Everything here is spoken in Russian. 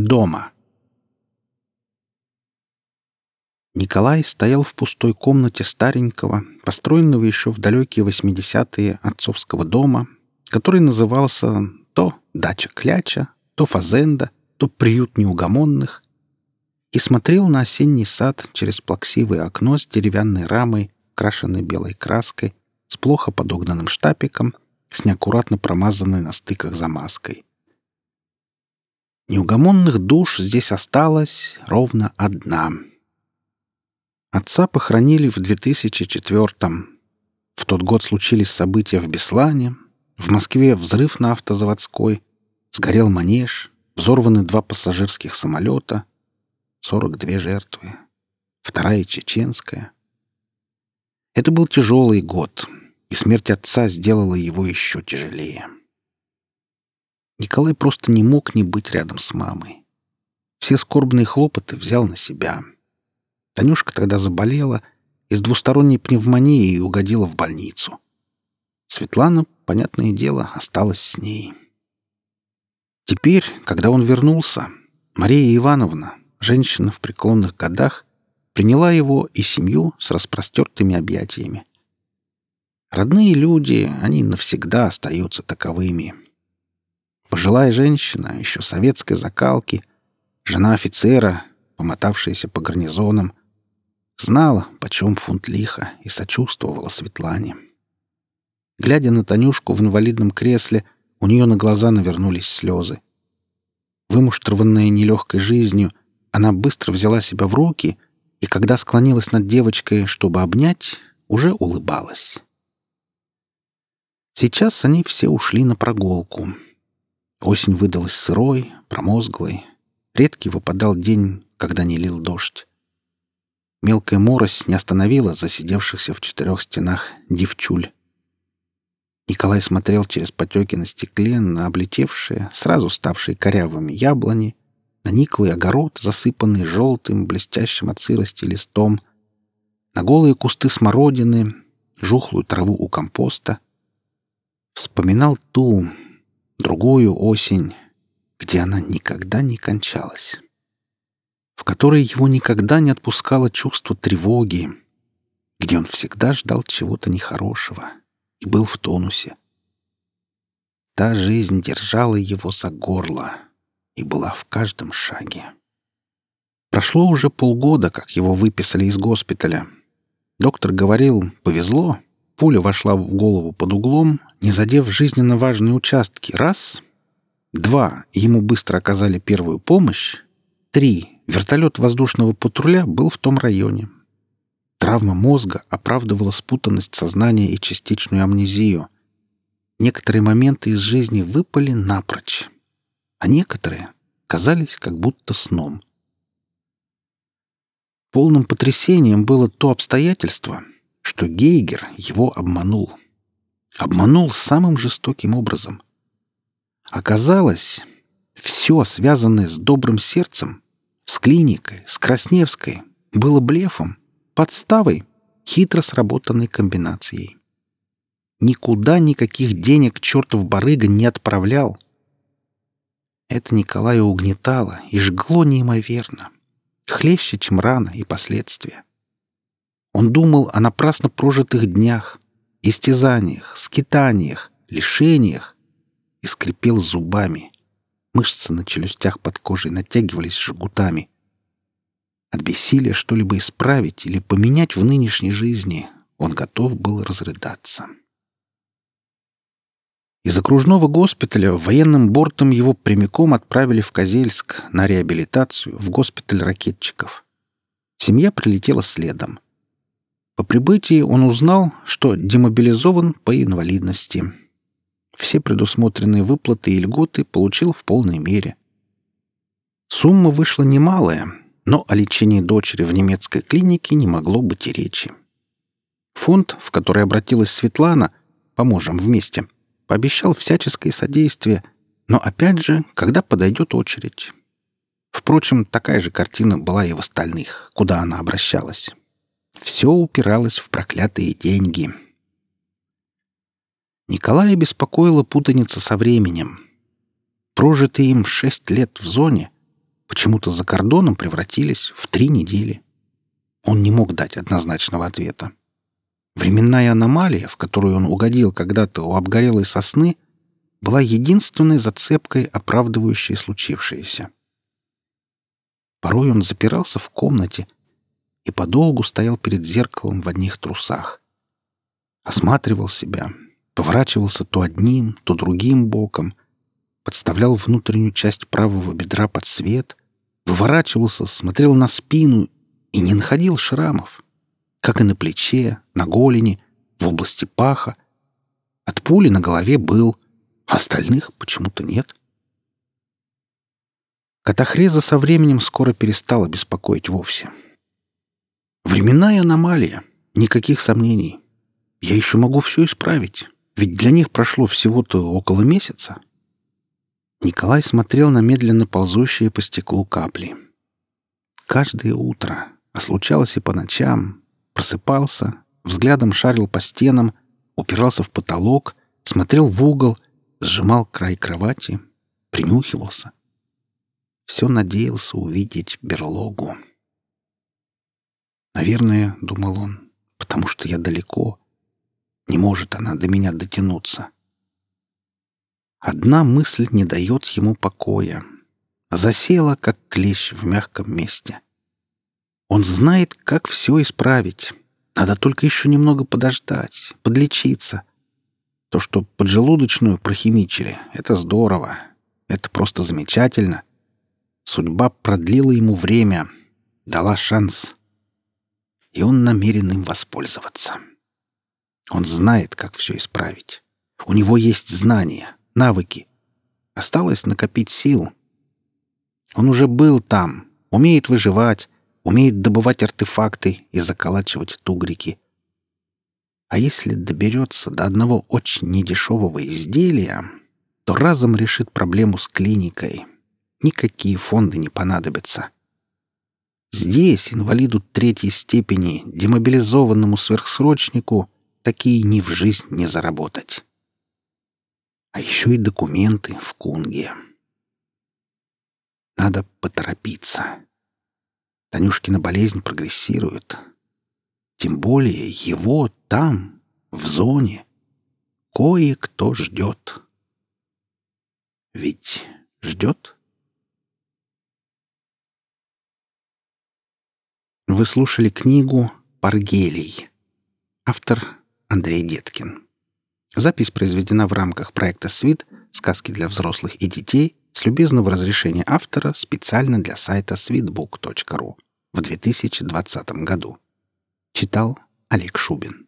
Дома. Николай стоял в пустой комнате старенького, построенного еще в далекие восьмидесятые отцовского дома, который назывался то «Дача Кляча», то «Фазенда», то «Приют неугомонных», и смотрел на осенний сад через плаксивое окно с деревянной рамой, крашенной белой краской, с плохо подогнанным штапиком, с неаккуратно промазанной на стыках замазкой. Неугомонных душ здесь осталось ровно одна. Отца похоронили в 2004-м. В тот год случились события в Беслане, в Москве взрыв на автозаводской, сгорел манеж, взорваны два пассажирских самолета, 42 жертвы, вторая чеченская. Это был тяжелый год, и смерть отца сделала его еще тяжелее. Николай просто не мог не быть рядом с мамой. Все скорбные хлопоты взял на себя. Танюшка тогда заболела и с двусторонней пневмонией угодила в больницу. Светлана, понятное дело, осталась с ней. Теперь, когда он вернулся, Мария Ивановна, женщина в преклонных годах, приняла его и семью с распростертыми объятиями. Родные люди, они навсегда остаются таковыми — Пожилая женщина, еще советской закалки, жена офицера, помотавшаяся по гарнизонам, знала, почем фунт лиха, и сочувствовала Светлане. Глядя на Танюшку в инвалидном кресле, у нее на глаза навернулись слезы. Вымуштрованная нелегкой жизнью, она быстро взяла себя в руки и, когда склонилась над девочкой, чтобы обнять, уже улыбалась. Сейчас они все ушли на прогулку — Осень выдалась сырой, промозглой. Редкий выпадал день, когда не лил дождь. Мелкая морось не остановила засидевшихся в четырех стенах девчуль. Николай смотрел через потеки на стекле на облетевшие, сразу ставшие корявыми яблони, на никлый огород, засыпанный желтым, блестящим от сырости листом, на голые кусты смородины, жухлую траву у компоста. Вспоминал ту, другую осень, где она никогда не кончалась, в которой его никогда не отпускало чувство тревоги, где он всегда ждал чего-то нехорошего и был в тонусе. Та жизнь держала его за горло и была в каждом шаге. Прошло уже полгода, как его выписали из госпиталя. Доктор говорил, повезло, Пуля вошла в голову под углом, не задев жизненно важные участки. Раз. Два. Ему быстро оказали первую помощь. Три. Вертолет воздушного патруля был в том районе. Травма мозга оправдывала спутанность сознания и частичную амнезию. Некоторые моменты из жизни выпали напрочь, а некоторые казались как будто сном. Полным потрясением было то обстоятельство — что Гейгер его обманул. Обманул самым жестоким образом. Оказалось, все, связанное с добрым сердцем, с клиникой, с Красневской, было блефом, подставой, хитро сработанной комбинацией. Никуда никаких денег чертов барыга не отправлял. Это Николая угнетало и жгло неимоверно. Хлеще, чем рана и последствия. Он думал о напрасно прожитых днях, истязаниях, скитаниях, лишениях и скрипел зубами. Мышцы на челюстях под кожей натягивались жгутами. От бессилия что-либо исправить или поменять в нынешней жизни он готов был разрыдаться. Из окружного госпиталя военным бортом его прямиком отправили в Козельск на реабилитацию в госпиталь ракетчиков. Семья прилетела следом. По прибытии он узнал, что демобилизован по инвалидности. Все предусмотренные выплаты и льготы получил в полной мере. Сумма вышла немалая, но о лечении дочери в немецкой клинике не могло быть и речи. Фонд, в который обратилась Светлана, «Поможем вместе», пообещал всяческое содействие, но опять же, когда подойдет очередь. Впрочем, такая же картина была и в остальных, куда она обращалась. Все упиралось в проклятые деньги. Николая беспокоила путаница со временем. Прожитые им шесть лет в зоне почему-то за кордоном превратились в три недели. Он не мог дать однозначного ответа. Временная аномалия, в которую он угодил когда-то у обгорелой сосны, была единственной зацепкой, оправдывающей случившееся. Порой он запирался в комнате и подолгу стоял перед зеркалом в одних трусах. Осматривал себя, поворачивался то одним, то другим боком, подставлял внутреннюю часть правого бедра под свет, выворачивался, смотрел на спину и не находил шрамов, как и на плече, на голени, в области паха. От пули на голове был, а остальных почему-то нет. Катахреза со временем скоро перестала беспокоить вовсе. Временная аномалия, никаких сомнений. Я еще могу все исправить, ведь для них прошло всего-то около месяца. Николай смотрел на медленно ползущие по стеклу капли. Каждое утро, а случалось и по ночам, просыпался, взглядом шарил по стенам, упирался в потолок, смотрел в угол, сжимал край кровати, принюхивался все надеялся увидеть берлогу. «Наверное, — думал он, — потому что я далеко. Не может она до меня дотянуться». Одна мысль не дает ему покоя. Засела, как клещ в мягком месте. Он знает, как все исправить. Надо только еще немного подождать, подлечиться. То, что поджелудочную прохимичили, — это здорово. Это просто замечательно. Судьба продлила ему время, дала шанс. И он намерен им воспользоваться. Он знает, как все исправить. У него есть знания, навыки. Осталось накопить сил. Он уже был там, умеет выживать, умеет добывать артефакты и заколачивать тугрики. А если доберется до одного очень недешевого изделия, то разом решит проблему с клиникой — никакие фонды не понадобятся. Здесь инвалиду третьей степени, демобилизованному сверхсрочнику, такие ни в жизнь не заработать. А еще и документы в Кунге. Надо поторопиться. Танюшкина болезнь прогрессирует. Тем более его там, в зоне, кое-кто ждет. Ведь ждет? Вы слушали книгу «Паргелий». Автор Андрей Деткин. Запись произведена в рамках проекта «Свит. Сказки для взрослых и детей» с любезного разрешения автора специально для сайта sweetbook.ru в 2020 году. Читал Олег Шубин.